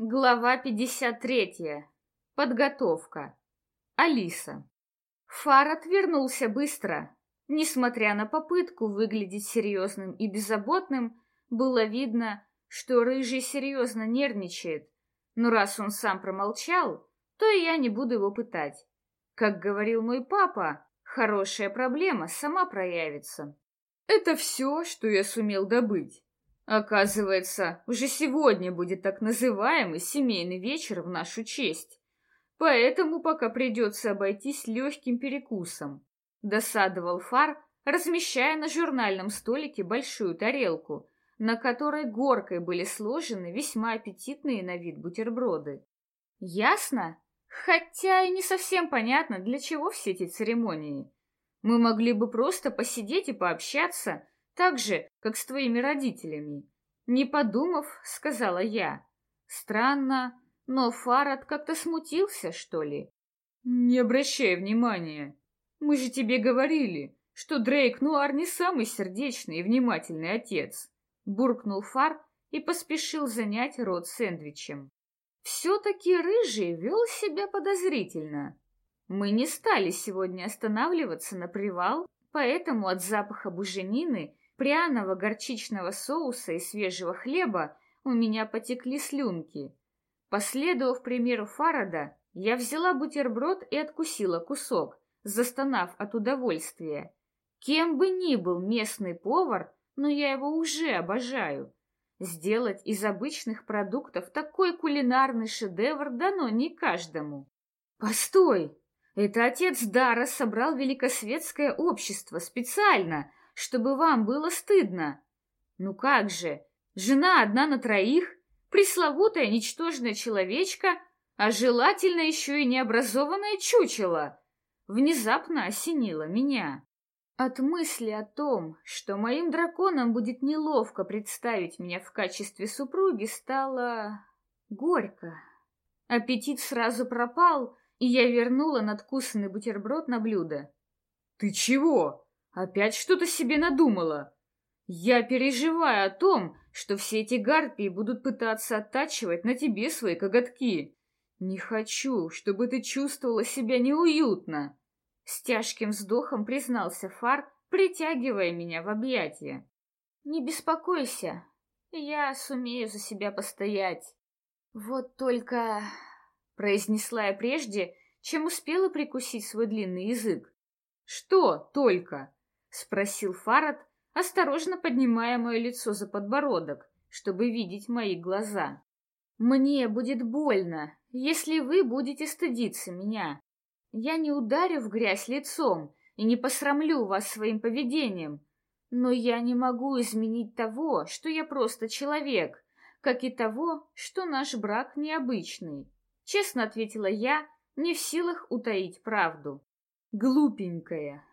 Глава 53. Подготовка. Алиса. Фарад вернулся быстро. Несмотря на попытку выглядеть серьезным и беззаботным, было видно, что Рыжий серьезно нервничает. Но раз он сам промолчал, то и я не буду его пытать. Как говорил мой папа, хорошая проблема сама проявится. Это все, что я сумел добыть. Оказывается, уже сегодня будет так называемый семейный вечер в нашу честь. Поэтому пока придется обойтись легким перекусом. Досадовал Фар, размещая на журнальном столике большую тарелку, на которой горкой были сложены весьма аппетитные на вид бутерброды. Ясно? Хотя и не совсем понятно, для чего все эти церемонии. Мы могли бы просто посидеть и пообщаться, так же, как с твоими родителями. Не подумав, сказала я. Странно, но Фарад как-то смутился, что ли? Не обращай внимания. Мы же тебе говорили, что Дрейк Нуар не самый сердечный и внимательный отец. Буркнул Фар и поспешил занять рот сэндвичем. Все-таки Рыжий вел себя подозрительно. Мы не стали сегодня останавливаться на привал, поэтому от запаха буженины пряного горчичного соуса и свежего хлеба у меня потекли слюнки. Последовав примеру Фарада, я взяла бутерброд и откусила кусок, застонав от удовольствия. Кем бы ни был местный повар, но я его уже обожаю. Сделать из обычных продуктов такой кулинарный шедевр дано не каждому. Постой! Это отец Дара собрал великосветское общество специально, чтобы вам было стыдно. Ну как же, жена одна на троих, пресловутая ничтожная человечка, а желательно еще и необразованное чучело. Внезапно осенило меня. От мысли о том, что моим драконам будет неловко представить меня в качестве супруги, стало горько. Аппетит сразу пропал, и я вернула надкусанный бутерброд на блюдо. «Ты чего?» Опять что-то себе надумала. Я переживаю о том, что все эти гарпии будут пытаться оттачивать на тебе свои коготки. Не хочу, чтобы ты чувствовала себя неуютно. С тяжким вздохом признался Фар, притягивая меня в объятия. Не беспокойся, я сумею за себя постоять. Вот только... Произнесла я прежде, чем успела прикусить свой длинный язык. Что только? — спросил Фарад, осторожно поднимая мое лицо за подбородок, чтобы видеть мои глаза. «Мне будет больно, если вы будете стыдиться меня. Я не ударю в грязь лицом и не посрамлю вас своим поведением, но я не могу изменить того, что я просто человек, как и того, что наш брак необычный», — честно ответила я, не в силах утаить правду. «Глупенькая,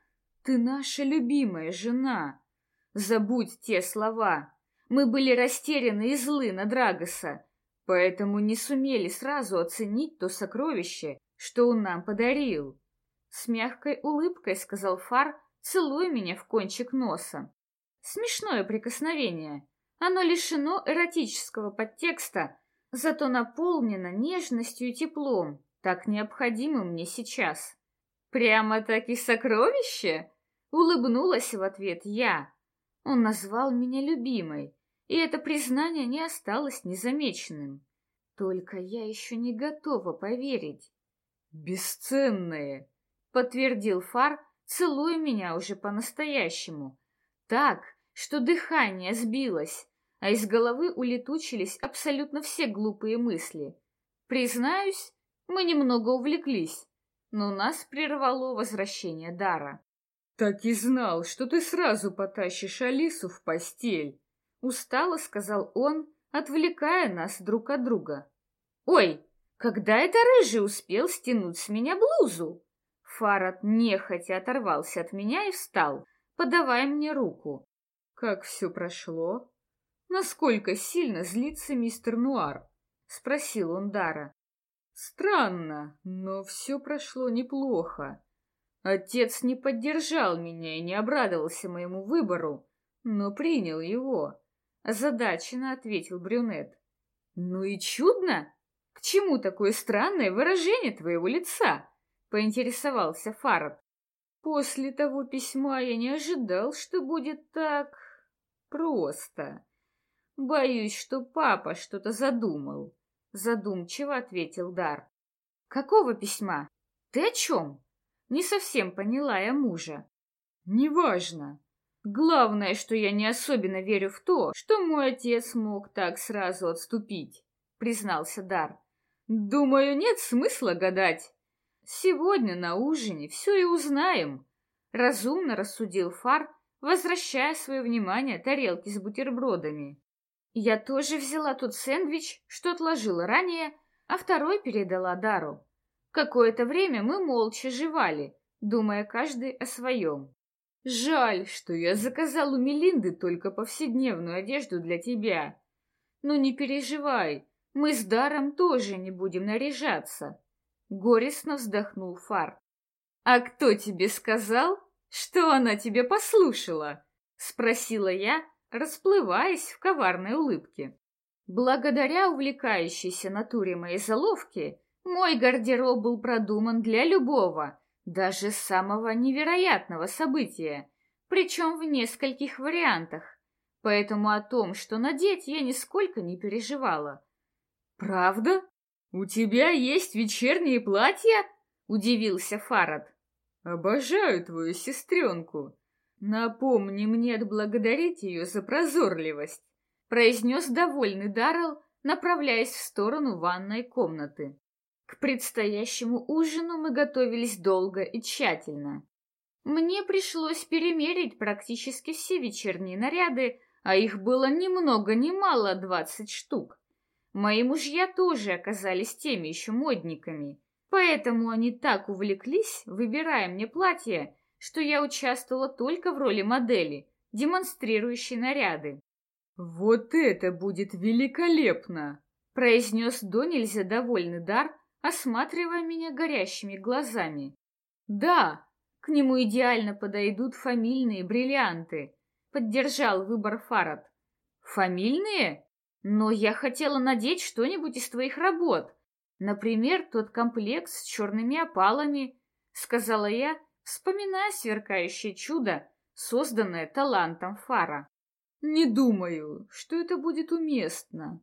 ты наша любимая жена. Забудь те слова. Мы были растеряны и злы на Драгоса, поэтому не сумели сразу оценить то сокровище, что он нам подарил. С мягкой улыбкой сказал Фар, целуя меня в кончик носа. Смешное прикосновение. Оно лишено эротического подтекста, зато наполнено нежностью и теплом, так необходимым мне сейчас. Прямо-таки сокровище? Улыбнулась в ответ я. Он назвал меня любимой, и это признание не осталось незамеченным. Только я еще не готова поверить. «Бесценные!» — подтвердил Фар, целуя меня уже по-настоящему. Так, что дыхание сбилось, а из головы улетучились абсолютно все глупые мысли. Признаюсь, мы немного увлеклись, но нас прервало возвращение дара. «Так и знал, что ты сразу потащишь Алису в постель», — устало сказал он, отвлекая нас друг от друга. «Ой, когда это рыжий успел стянуть с меня блузу?» Фарад нехотя оторвался от меня и встал, подавая мне руку. «Как все прошло? Насколько сильно злится мистер Нуар?» — спросил он Дара. «Странно, но все прошло неплохо. Отец не поддержал меня и не обрадовался моему выбору, но принял его. Озадаченно ответил брюнет. Ну и чудно! К чему такое странное выражение твоего лица? Поинтересовался Фарад. После того письма я не ожидал, что будет так просто. Боюсь, что папа что-то задумал. Задумчиво ответил Дар. Какого письма? Ты о чем? Не совсем поняла я мужа. Неважно. Главное, что я не особенно верю в то, что мой отец мог так сразу отступить, признался Дар. Думаю, нет смысла гадать. Сегодня на ужине все и узнаем. Разумно рассудил Фар, возвращая свое внимание тарелке с бутербродами. Я тоже взяла тот сэндвич, что отложила ранее, а второй передала Дару. Какое-то время мы молча жевали, думая каждый о своем. Жаль, что я заказал у Мелинды только повседневную одежду для тебя. Но не переживай, мы с Даром тоже не будем наряжаться. Горестно вздохнул Фар. «А кто тебе сказал, что она тебя послушала?» Спросила я, расплываясь в коварной улыбке. Благодаря увлекающейся натуре моей заловки, мой гардероб был продуман для любого, даже самого невероятного события, причем в нескольких вариантах, поэтому о том, что надеть, я нисколько не переживала. «Правда?» «У тебя есть вечерние платья?» — удивился Фарад. «Обожаю твою сестренку. Напомни мне отблагодарить ее за прозорливость», — произнес довольный Даррелл, направляясь в сторону ванной комнаты. Предстоящему ужину мы готовились долго и тщательно. Мне пришлось перемерить практически все вечерние наряды, а их было ни много ни мало двадцать штук. Мои мужья тоже оказались теми еще модниками, поэтому они так увлеклись, выбирая мне платье, что я участвовала только в роли модели, демонстрирующей наряды. «Вот это будет великолепно!» — произнес до нельзя довольный дар, осматривая меня горящими глазами. «Да, к нему идеально подойдут фамильные бриллианты», — поддержал выбор Фарад. «Фамильные?» Но я хотела надеть что-нибудь из твоих работ. Например, тот комплект с черными опалами, сказала я, вспоминая сверкающее чудо, созданное талантом Фара. Не думаю, что это будет уместно.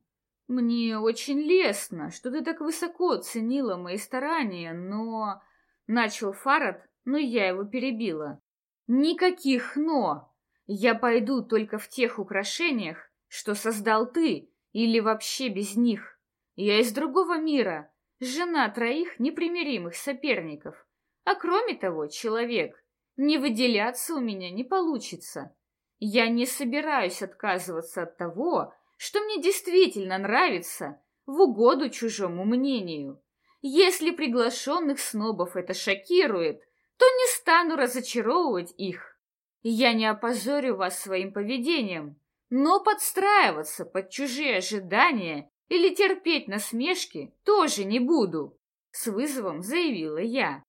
Мне очень лестно, что ты так высоко оценила мои старания, но... Начал Фарад, но я его перебила. Никаких «но». Я пойду только в тех украшениях, что создал ты, или вообще без них. Я из другого мира, жена троих непримиримых соперников. А кроме того, человек, не выделяться у меня не получится. Я не собираюсь отказываться от того, что мне действительно нравится, в угоду чужому мнению. Если приглашенных снобов это шокирует, то не стану разочаровывать их. Я не опозорю вас своим поведением, но подстраиваться под чужие ожидания или терпеть насмешки тоже не буду, с вызовом заявила я.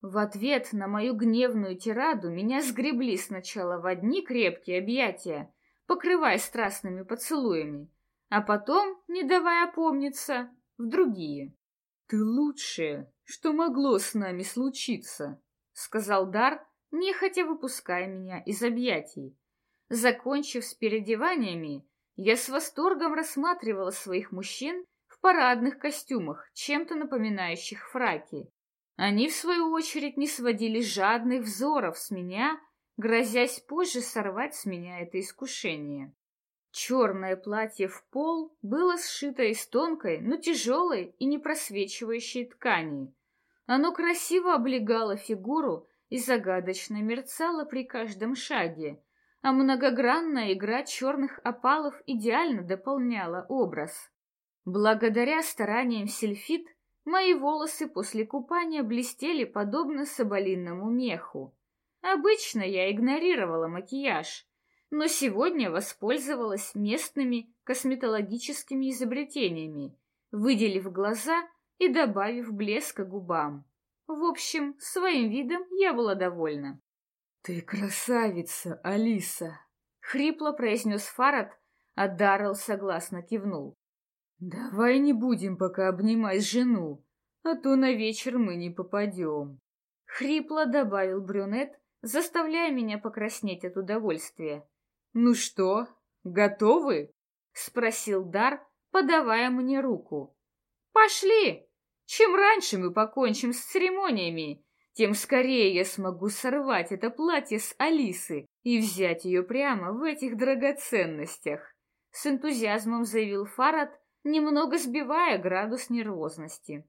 В ответ на мою гневную тираду меня сгребли сначала в одни крепкие объятия, покрывая страстными поцелуями, а потом, не давая опомниться, в другие. «Ты лучшее, что могло с нами случиться», — сказал Дар, нехотя выпуская меня из объятий. Закончив с переодеваниями, я с восторгом рассматривала своих мужчин в парадных костюмах, чем-то напоминающих фраки. Они, в свою очередь, не сводили жадных взоров с меня, грозясь позже сорвать с меня это искушение. Черное платье в пол было сшито из тонкой, но тяжелой и не просвечивающей ткани. Оно красиво облегало фигуру и загадочно мерцало при каждом шаге, а многогранная игра черных опалов идеально дополняла образ. Благодаря стараниям сельфит мои волосы после купания блестели подобно соболинному меху. Обычно я игнорировала макияж, но сегодня воспользовалась местными косметологическими изобретениями, выделив глаза и добавив блеска губам. В общем, своим видом я была довольна. «Ты красавица, Алиса!» — хрипло произнес Фарад, а Даррелл согласно кивнул. Давай не будем пока обнимать жену, а то на вечер мы не попадем. Хрипло добавил брюнет, заставляя меня покраснеть от удовольствия. «Ну что, готовы?» — спросил Дар, подавая мне руку. «Пошли! Чем раньше мы покончим с церемониями, тем скорее я смогу сорвать это платье с Алисы и взять ее прямо в этих драгоценностях», — с энтузиазмом заявил Фарад, немного сбивая градус нервозности.